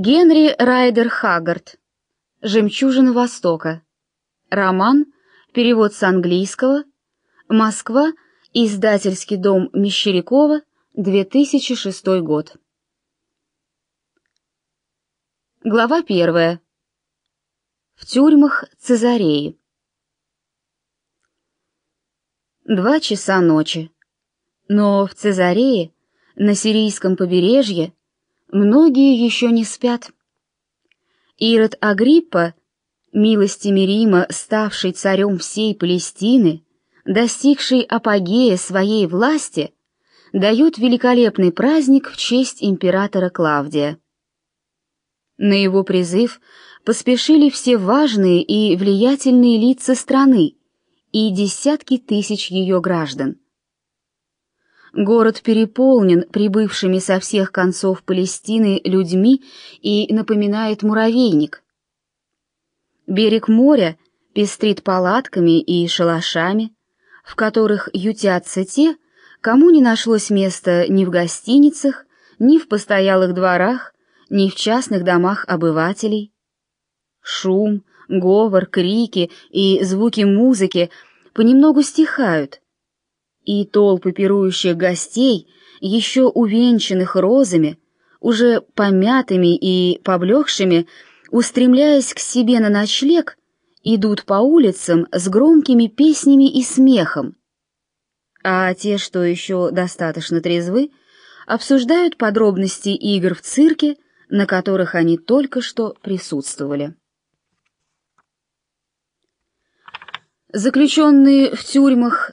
Генри Райдер Хаггард. «Жемчужина Востока». Роман. Перевод с английского. Москва. Издательский дом Мещерякова. 2006 год. Глава первая. В тюрьмах Цезареи. Два часа ночи. Но в Цезарее, на сирийском побережье, многие еще не спят. Ирод Агриппа, милостями Рима ставший царем всей Палестины, достигший апогея своей власти, дает великолепный праздник в честь императора Клавдия. На его призыв поспешили все важные и влиятельные лица страны и десятки тысяч ее граждан. Город переполнен прибывшими со всех концов Палестины людьми и напоминает муравейник. Берег моря пестрит палатками и шалашами, в которых ютятся те, кому не нашлось места ни в гостиницах, ни в постоялых дворах, ни в частных домах обывателей. Шум, говор, крики и звуки музыки понемногу стихают — и толпы пирующих гостей, еще увенчанных розами, уже помятыми и поблекшими, устремляясь к себе на ночлег, идут по улицам с громкими песнями и смехом. А те, что еще достаточно трезвы, обсуждают подробности игр в цирке, на которых они только что присутствовали. Заключенные в тюрьмах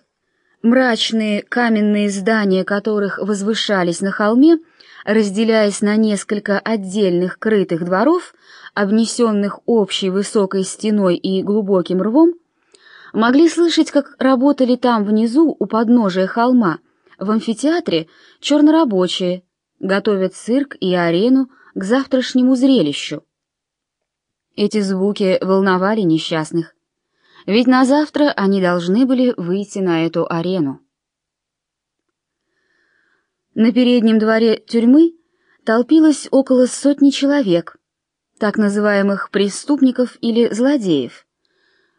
Мрачные каменные здания которых возвышались на холме, разделяясь на несколько отдельных крытых дворов, обнесенных общей высокой стеной и глубоким рвом, могли слышать, как работали там внизу, у подножия холма, в амфитеатре, чернорабочие, готовят цирк и арену к завтрашнему зрелищу. Эти звуки волновали несчастных ведь на завтра они должны были выйти на эту арену. На переднем дворе тюрьмы толпилось около сотни человек, так называемых преступников или злодеев,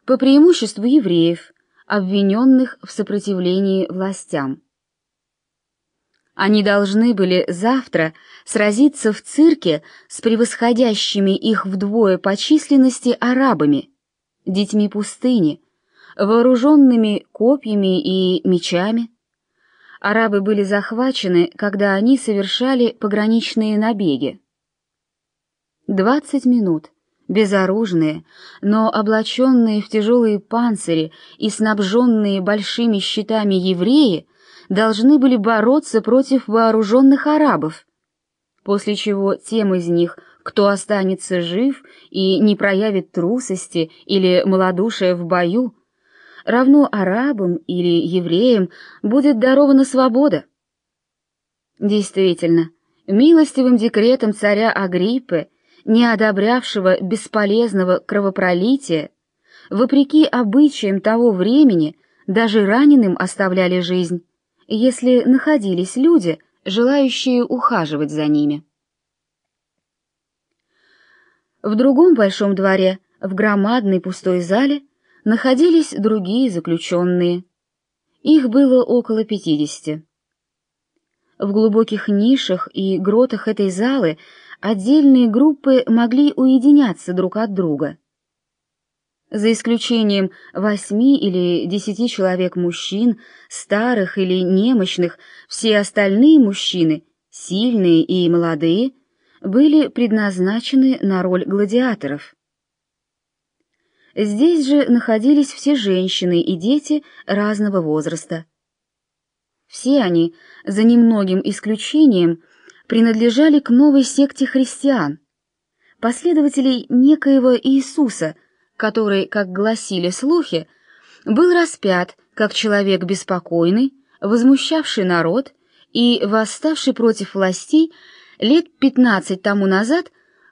по преимуществу евреев, обвиненных в сопротивлении властям. Они должны были завтра сразиться в цирке с превосходящими их вдвое по численности арабами – детьми пустыни, вооруженными копьями и мечами. Арабы были захвачены, когда они совершали пограничные набеги. Двадцать минут, безоружные, но облаченные в тяжелые панцири и снабженные большими щитами евреи должны были бороться против вооруженных арабов, после чего тем из них, кто останется жив и не проявит трусости или малодушия в бою, равно арабам или евреям будет дарована свобода. Действительно, милостивым декретом царя Агриппы, не одобрявшего бесполезного кровопролития, вопреки обычаям того времени, даже раненым оставляли жизнь, если находились люди, желающие ухаживать за ними. В другом большом дворе, в громадной пустой зале, находились другие заключенные. Их было около пятидесяти. В глубоких нишах и гротах этой залы отдельные группы могли уединяться друг от друга. За исключением восьми или десяти человек мужчин, старых или немощных, все остальные мужчины, сильные и молодые, были предназначены на роль гладиаторов. Здесь же находились все женщины и дети разного возраста. Все они, за немногим исключением, принадлежали к новой секте христиан, последователей некоего Иисуса, который, как гласили слухи, был распят как человек беспокойный, возмущавший народ и восставший против властей лет пятнадцать тому назад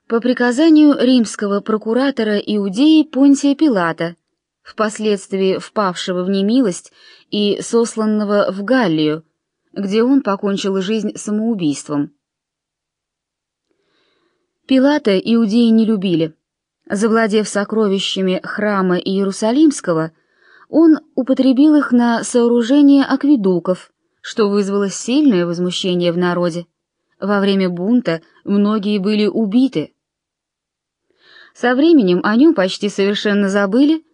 по приказанию римского прокуратора Иудеи Понтия Пилата, впоследствии впавшего в немилость и сосланного в Пилата иудеи не любили. Завладев сокровищами храма Иерусалимского, он употребил их на сооружение акведуков, что вызвало сильное возмущение в народе. Во время бунта многие были убиты. Со временем о нем почти совершенно забыли,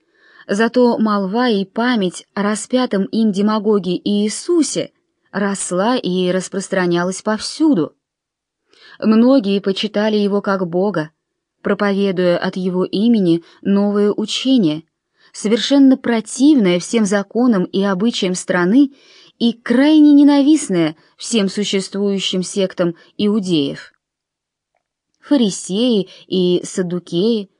зато молва и память о распятом им демагоге Иисусе росла и распространялась повсюду. Многие почитали его как Бога, проповедуя от его имени новое учение, совершенно противное всем законам и обычаям страны и крайне ненавистное всем существующим сектам иудеев. Фарисеи и саддукеи,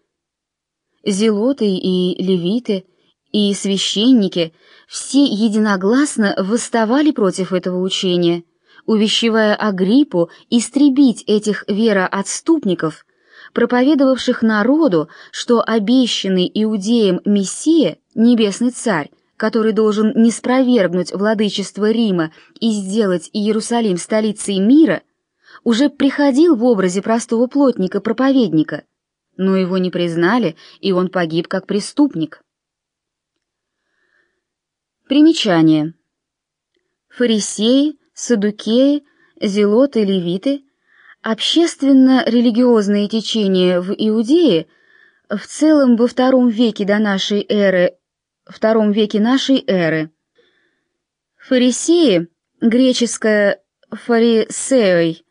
зелоты и левиты и священники все единогласно восставали против этого учения, увещевая Агриппу истребить этих вероотступников, проповедовавших народу, что обещанный иудеям Мессия, небесный царь, который должен не спровергнуть владычество Рима и сделать Иерусалим столицей мира, уже приходил в образе простого плотника-проповедника, но его не признали, и он погиб как преступник. Примечание. Фарисеи, садукеи, зелоты, левиты — общественно-религиозные течения в Иудее в целом во втором веке до нашей эры втором веке нашей эры. Фарисеи, греческое «фарисеой»,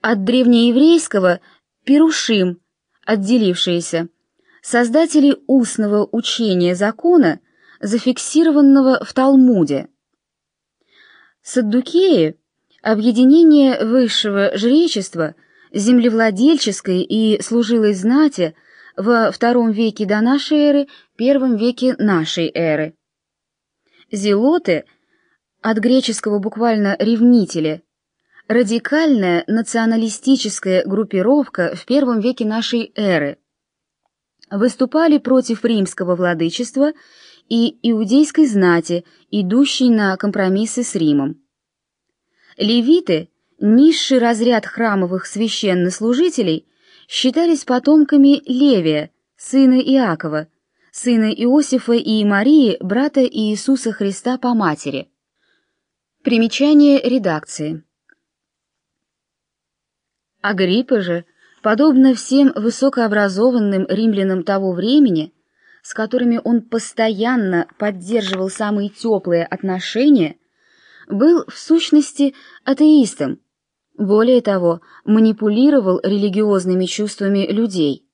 от древнееврейского «перушим», отделившиеся, создатели устного учения закона, зафиксированного в Талмуде. Саддукеи — объединение высшего жречества, землевладельческой и служилой знати во втором веке до нашей эры первом веке нашей эры. Зелоты, от греческого буквально «ревнители», радикальная националистическая группировка в первом веке нашей эры, выступали против римского владычества и иудейской знати, идущей на компромиссы с Римом. Левиты, низший разряд храмовых священнослужителей, считались потомками Левия, сына Иакова, сына Иосифа и Марии, брата Иисуса Христа по матери. Примечание редакции. Агриппа же, подобно всем высокообразованным римлянам того времени, с которыми он постоянно поддерживал самые теплые отношения, был в сущности атеистом, более того, манипулировал религиозными чувствами людей –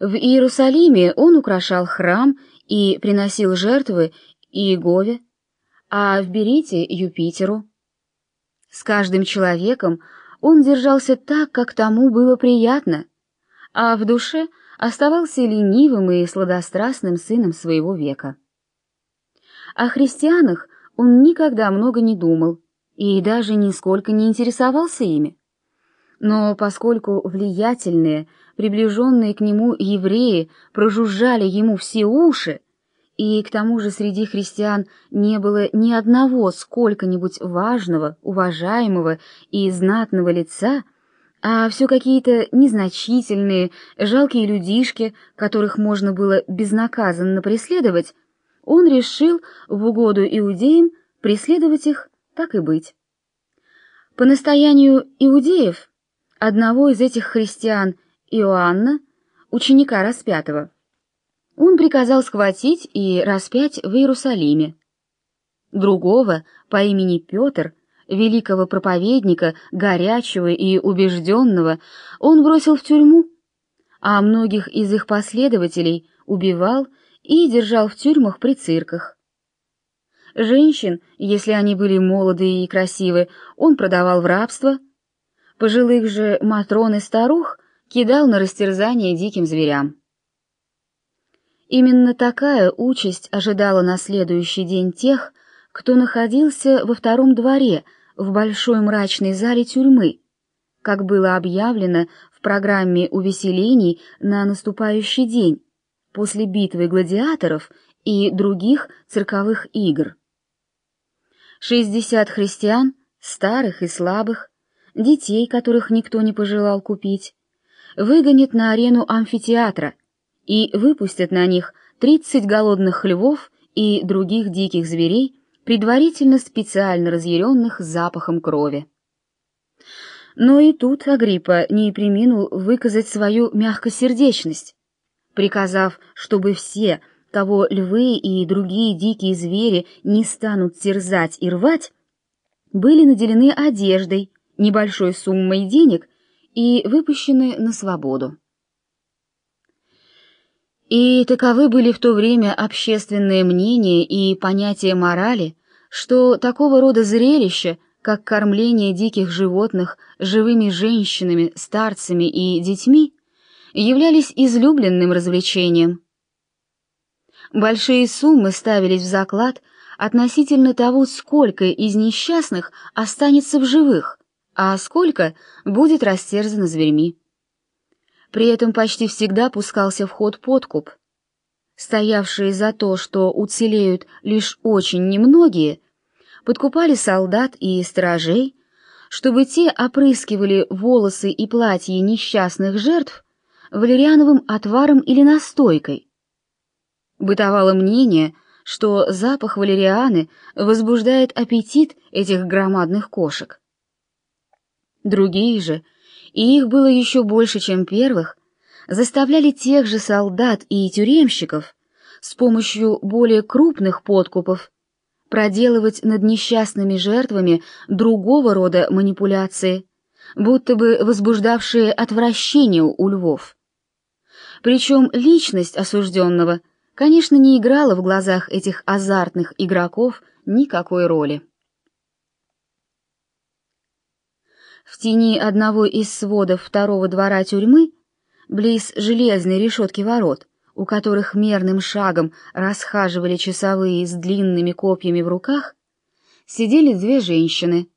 в Иерусалиме он украшал храм и приносил жертвы Иегове, а в Берите — Юпитеру. С каждым человеком он держался так, как тому было приятно, а в душе оставался ленивым и сладострастным сыном своего века. О христианах он никогда много не думал и даже нисколько не интересовался ими. Но поскольку влиятельные, приближенные к нему евреи прожужжали ему все уши, и к тому же среди христиан не было ни одного сколько-нибудь важного, уважаемого и знатного лица, а все какие-то незначительные, жалкие людишки, которых можно было безнаказанно преследовать, он решил в угоду иудеям преследовать их так и быть. По настоянию иудеев одного из этих христиан, Иоанна, ученика распятого, он приказал схватить и распять в Иерусалиме. Другого, по имени Петр, великого проповедника, горячего и убежденного, он бросил в тюрьму, а многих из их последователей убивал и держал в тюрьмах при цирках. Женщин, если они были молоды и красивы, он продавал в рабство, Пожилых же матрон и старух кидал на растерзание диким зверям. Именно такая участь ожидала на следующий день тех, кто находился во втором дворе в большой мрачной зале тюрьмы, как было объявлено в программе увеселений на наступающий день, после битвы гладиаторов и других цирковых игр. Шестьдесят христиан, старых и слабых, детей, которых никто не пожелал купить, выгонят на арену амфитеатра и выпустят на них 30 голодных львов и других диких зверей, предварительно специально разъяренных запахом крови. Но и тут Агриппа не приминул выказать свою мягкосердечность, приказав, чтобы все, кого львы и другие дикие звери не станут терзать и рвать, были наделены одеждой, небольшой суммой денег и выпущены на свободу. И таковы были в то время общественное мнение и понятие морали, что такого рода зрелище, как кормление диких животных живыми женщинами, старцами и детьми, являлись излюбленным развлечением. Большие суммы ставились в заклад относительно того, сколько из несчастных останется в живых, а сколько будет растерзано зверьми. При этом почти всегда пускался в ход подкуп. Стоявшие за то, что уцелеют лишь очень немногие, подкупали солдат и стражей, чтобы те опрыскивали волосы и платья несчастных жертв валериановым отваром или настойкой. Бытовало мнение, что запах валерианы возбуждает аппетит этих громадных кошек. Другие же — и их было еще больше, чем первых, заставляли тех же солдат и тюремщиков с помощью более крупных подкупов проделывать над несчастными жертвами другого рода манипуляции, будто бы возбуждавшие отвращение у львов. Причем личность осужденного, конечно, не играла в глазах этих азартных игроков никакой роли. В тени одного из сводов второго двора тюрьмы, близ железной решетки ворот, у которых мерным шагом расхаживали часовые с длинными копьями в руках, сидели две женщины.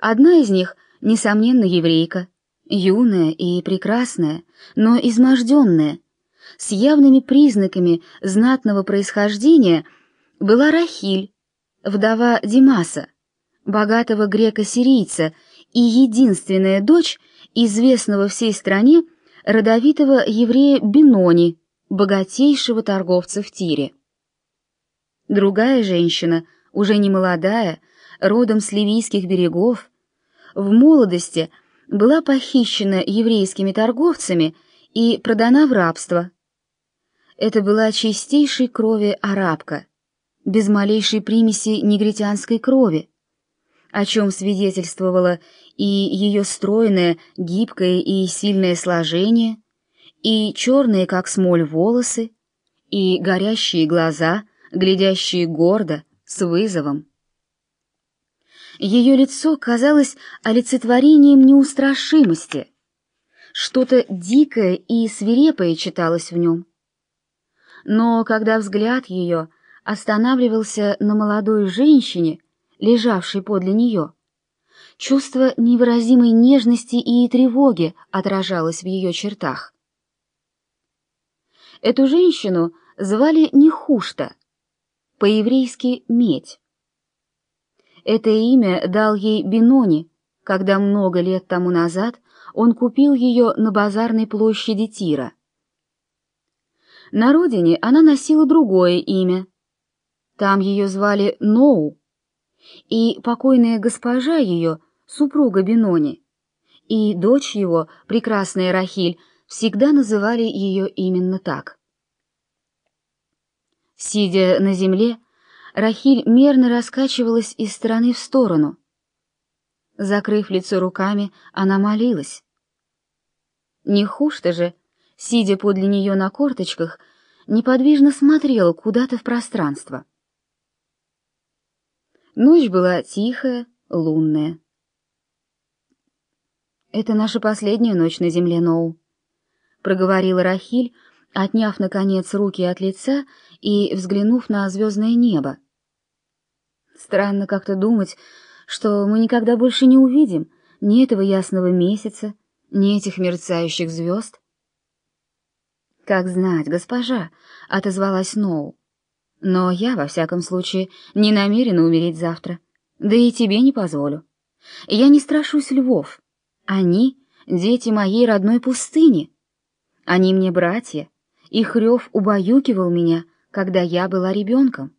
Одна из них, несомненно, еврейка, юная и прекрасная, но изможденная, с явными признаками знатного происхождения, была Рахиль, вдова Димаса, богатого грека-сирийца и единственная дочь известного всей стране родовитого еврея Бинони, богатейшего торговца в Тире. Другая женщина, уже не молодая, родом с ливийских берегов, в молодости была похищена еврейскими торговцами и продана в рабство. Это была чистейшей крови арабка, без малейшей примеси негритянской крови, о чем свидетельствовало и ее стройное, гибкое и сильное сложение, и черные, как смоль, волосы, и горящие глаза, глядящие гордо, с вызовом. Ее лицо казалось олицетворением неустрашимости. Что-то дикое и свирепое читалось в нем. Но когда взгляд ее останавливался на молодой женщине, лежавшей подле нее. Чувство невыразимой нежности и тревоги отражалось в ее чертах. Эту женщину звали Нехушта, по-еврейски «медь». Это имя дал ей Бинони, когда много лет тому назад он купил ее на базарной площади Тира. На родине она носила другое имя. Там ее звали Ноу, и покойная госпожа ее, супруга Бинони, и дочь его, прекрасная Рахиль, всегда называли ее именно так. Сидя на земле, Рахиль мерно раскачивалась из стороны в сторону. Закрыв лицо руками, она молилась. Не хуже же, сидя подле нее на корточках, неподвижно смотрела куда-то в пространство. Ночь была тихая, лунная. «Это наша последняя ночь на земле, Ноу», — проговорила Рахиль, отняв, наконец, руки от лица и взглянув на звездное небо. «Странно как-то думать, что мы никогда больше не увидим ни этого ясного месяца, ни этих мерцающих звезд». «Как знать, госпожа», — отозвалась Ноу. Но я, во всяком случае, не намерена умереть завтра, да и тебе не позволю. Я не страшусь львов. Они — дети моей родной пустыни. Они мне братья, их рев убаюкивал меня, когда я была ребенком.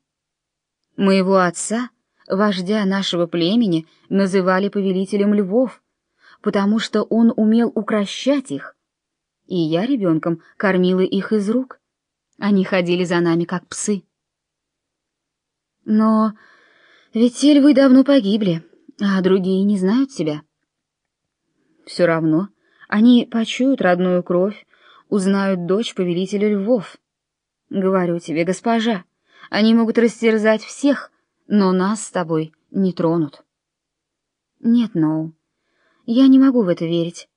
Моего отца, вождя нашего племени, называли повелителем львов, потому что он умел укращать их. И я ребенком кормила их из рук. Они ходили за нами, как псы. Но ведь те львы давно погибли, а другие не знают тебя. Все равно они почуют родную кровь, узнают дочь повелителя львов. Говорю тебе, госпожа, они могут растерзать всех, но нас с тобой не тронут. Нет, Ноу, я не могу в это верить.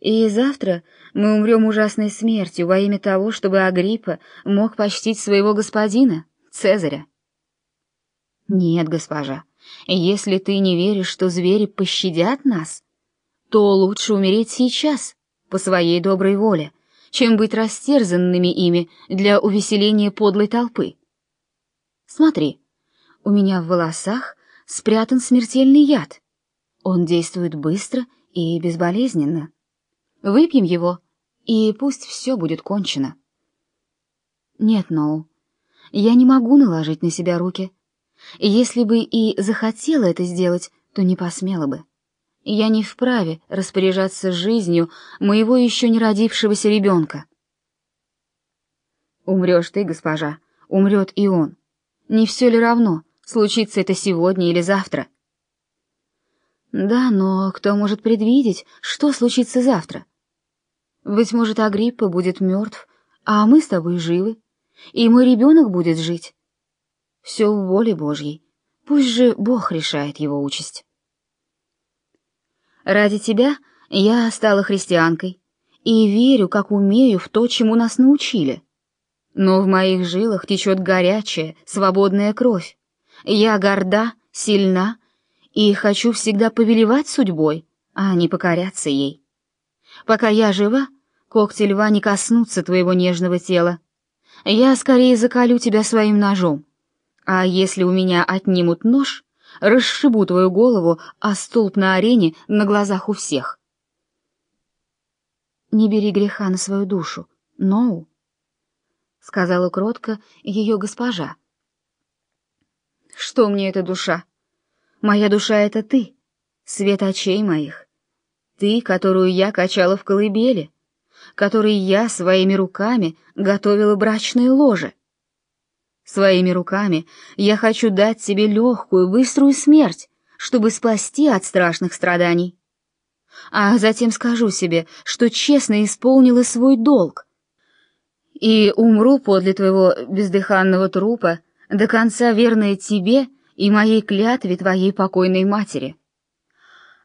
И завтра мы умрем ужасной смертью во имя того, чтобы Агриппа мог почтить своего господина, Цезаря. Нет, госпожа, если ты не веришь, что звери пощадят нас, то лучше умереть сейчас, по своей доброй воле, чем быть растерзанными ими для увеселения подлой толпы. Смотри, у меня в волосах спрятан смертельный яд. Он действует быстро и безболезненно. Выпьем его, и пусть все будет кончено. Нет, Ноу, я не могу наложить на себя руки. Если бы и захотела это сделать, то не посмела бы. Я не вправе распоряжаться жизнью моего еще не родившегося ребенка. Умрешь ты, госпожа, умрет и он. Не все ли равно, случится это сегодня или завтра? Да, но кто может предвидеть, что случится завтра? Быть может, Агриппа будет мертв, а мы с тобой живы, и мой ребенок будет жить. Все в воле Божьей. Пусть же Бог решает его участь. Ради тебя я стала христианкой и верю, как умею, в то, чему нас научили. Но в моих жилах течет горячая, свободная кровь. Я горда, сильна и хочу всегда повелевать судьбой, а не покоряться ей. Пока я жива, когти льва не коснутся твоего нежного тела. Я скорее закалю тебя своим ножом. А если у меня отнимут нож, расшибу твою голову о столб на арене на глазах у всех. Не бери греха на свою душу, Ноу, — сказала кротко ее госпожа. Что мне эта душа? Моя душа — это ты, свет очей моих. Ты, которую я качала в колыбели, которой я своими руками готовила брачное ложе. Своими руками я хочу дать тебе легкую, быструю смерть, чтобы спасти от страшных страданий. А затем скажу себе, что честно исполнила свой долг. И умру подле твоего бездыханного трупа, до конца верная тебе и моей клятве твоей покойной матери.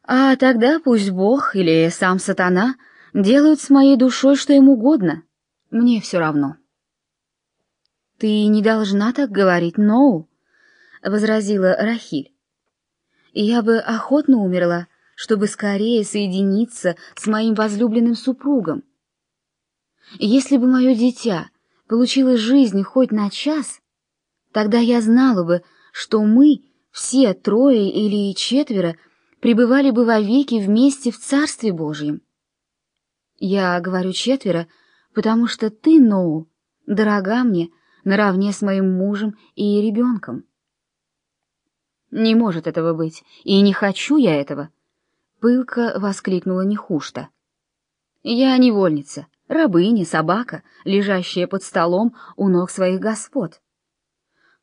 А тогда пусть Бог или сам сатана делают с моей душой что им угодно. Мне все равно. Ты не должна так говорить, Ноу, — возразила Рахиль. Я бы охотно умерла, чтобы скорее соединиться с моим возлюбленным супругом. Если бы мое дитя получило жизнь хоть на час, тогда я знала бы, что мы, все трое или четверо, пребывали бы вовеки вместе в Царстве Божьем. Я говорю четверо, потому что ты, Ноу, дорога мне наравне с моим мужем и ребенком. Не может этого быть, и не хочу я этого, пылко воскликнула Нехушта. Я невольница, рабыня, собака, лежащая под столом у ног своих господ.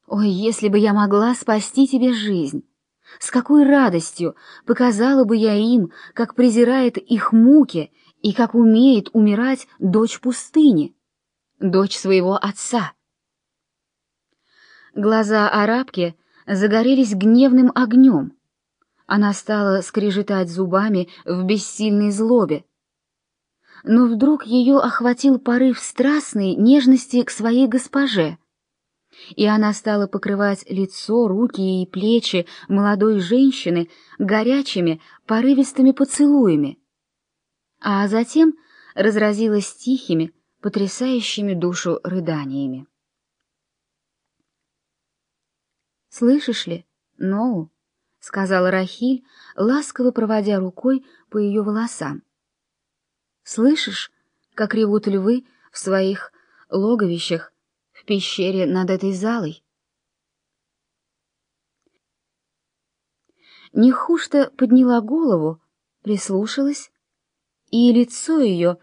Ой, если бы я могла спасти тебе жизнь! С какой радостью показала бы я им, как презирает их муки и как умеет умирать дочь пустыни, дочь своего отца. Глаза арабки загорелись гневным огнем. Она стала скрежетать зубами в бессильной злобе. Но вдруг ее охватил порыв страстной нежности к своей госпоже — и она стала покрывать лицо, руки и плечи молодой женщины горячими, порывистыми поцелуями, а затем разразилась тихими, потрясающими душу рыданиями. «Слышишь ли, Ноу?» — сказала Рахиль, ласково проводя рукой по ее волосам. «Слышишь, как ревут львы в своих логовищах пещере над этой залой?» Нехушта подняла голову, прислушалась, и лицо ее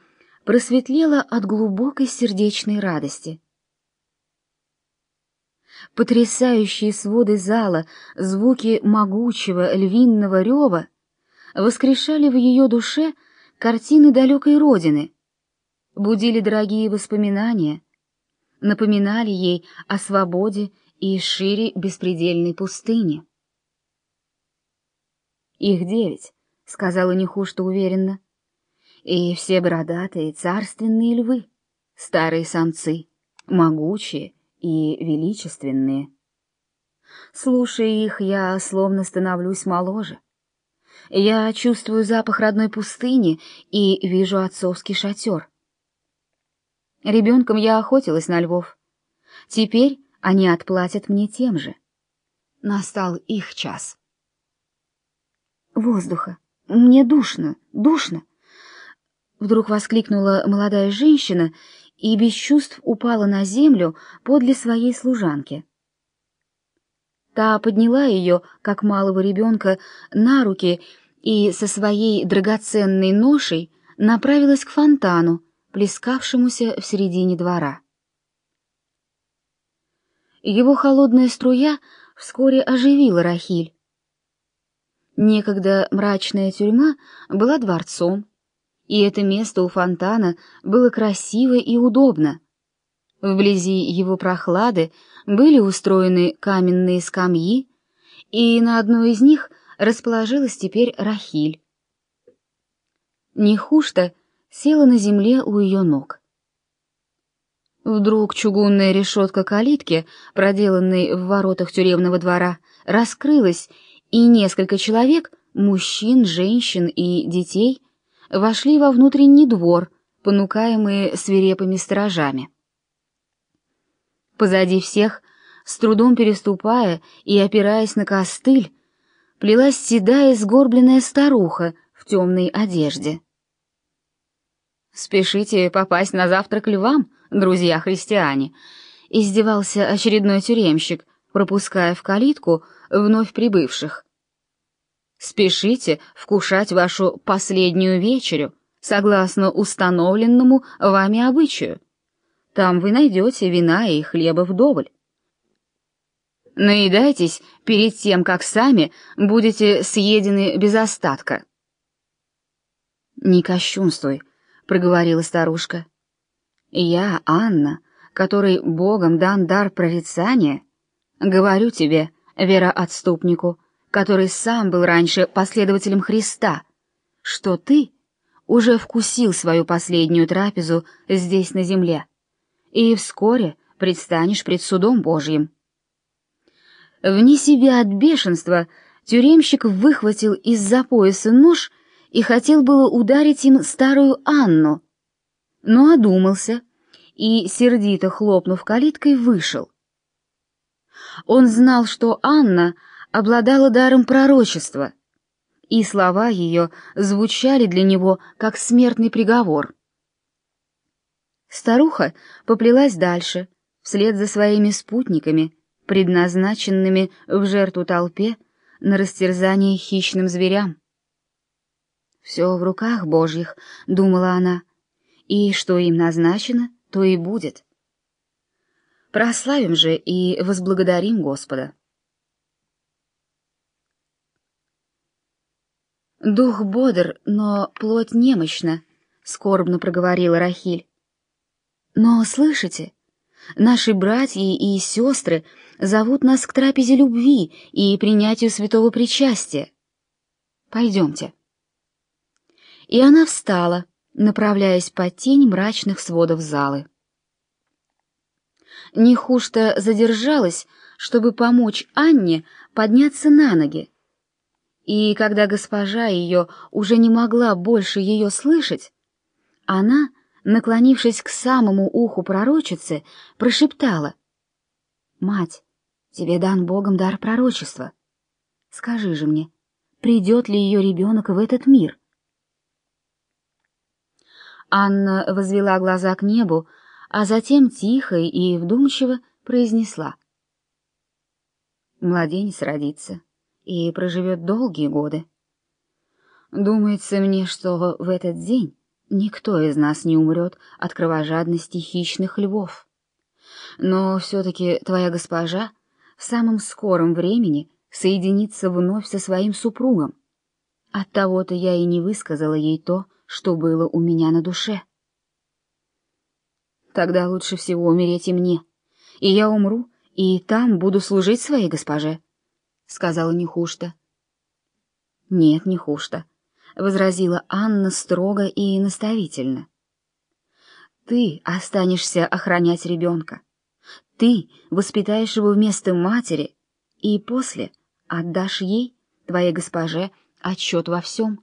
просветлело от глубокой сердечной радости. Потрясающие своды зала, звуки могучего львиного рева воскрешали в ее душе картины далекой родины, будили дорогие воспоминания, напоминали ей о свободе и шире беспредельной пустыни. «Их девять», — сказала Нехушта уверенно, — «и все бородатые царственные львы, старые самцы, могучие, и величественные. Слушая их, я словно становлюсь моложе. Я чувствую запах родной пустыни и вижу отцовский шатер. Ребенком я охотилась на львов. Теперь они отплатят мне тем же. Настал их час. Воздуха. Мне душно, душно. Вдруг воскликнула молодая женщина и без чувств упала на землю подле своей служанки. Та подняла ее, как малого ребенка, на руки и со своей драгоценной ношей направилась к фонтану, плескавшемуся в середине двора. Его холодная струя вскоре оживила Рахиль. Некогда мрачная тюрьма была дворцом, и это место у фонтана было красиво и удобно. Вблизи его прохлады были устроены каменные скамьи, и на одной из них расположилась теперь Рахиль. Нехушта села на земле у ее ног. Вдруг чугунная решетка калитки, проделанной в воротах тюремного двора, раскрылась, и несколько человек, мужчин, женщин и детей, вошли во внутренний двор, понукаемые свирепыми сторожами. Позади всех, с трудом переступая и опираясь на костыль, плелась седая сгорбленная старуха в темной одежде. «Спешите попасть на завтрак львам, друзья-христиане!» — издевался очередной тюремщик, пропуская в калитку вновь прибывших. Спешите вкушать вашу последнюю вечерю, согласно установленному вами обычаю. Там вы найдете вина и хлеба вдоволь. Наедайтесь перед тем, как сами будете съедены без остатка. «Не кощунствуй», — проговорила старушка. «Я, Анна, которой Богом дан дар прорицания, говорю тебе, вероотступнику, который сам был раньше последователем Христа, что ты уже вкусил свою последнюю трапезу здесь на земле и вскоре предстанешь пред судом Божьим. Вне себя от бешенства тюремщик выхватил из-за пояса нож и хотел было ударить им старую Анну, но одумался и, сердито хлопнув калиткой, вышел. Он знал, что Анна — обладала даром пророчества, и слова ее звучали для него как смертный приговор. Старуха поплелась дальше, вслед за своими спутниками, предназначенными в жертву толпе на растерзание хищным зверям. «Все в руках Божьих», — думала она, — «и что им назначено, то и будет». Прославим же и возблагодарим Господа. «Дух бодр, но плоть немощна», — скорбно проговорила Рахиль. «Но слышите, наши братья и сестры зовут нас к трапезе любви и принятию святого причастия. Пойдемте». И она встала, направляясь под тень мрачных сводов залы. Нехушта задержалась, чтобы помочь Анне подняться на ноги, и когда госпожа ее уже не могла больше ее слышать, она, наклонившись к самому уху пророчицы, прошептала. «Мать, тебе дан Богом дар пророчества. Скажи же мне, придет ли ее ребенок в этот мир? Анна возвела глаза к небу, а затем тихо и вдумчиво произнесла. Младенец родится и проживет долгие годы. Думается мне, что в этот день никто из нас не умрет от кровожадности хищных львов. Но все-таки твоя госпожа в самом скором времени соединится вновь со своим супругом. Оттого-то я и не высказала ей то, что было у меня на душе. Тогда лучше всего умереть и мне, и я умру, и там буду служить своей госпоже, — сказала Нехушта. — Нет, Нехушта, — возразила Анна строго и наставительно. — Ты останешься охранять ребенка. Ты воспитаешь его вместо матери и после отдашь ей, твоей госпоже, отчет во всем.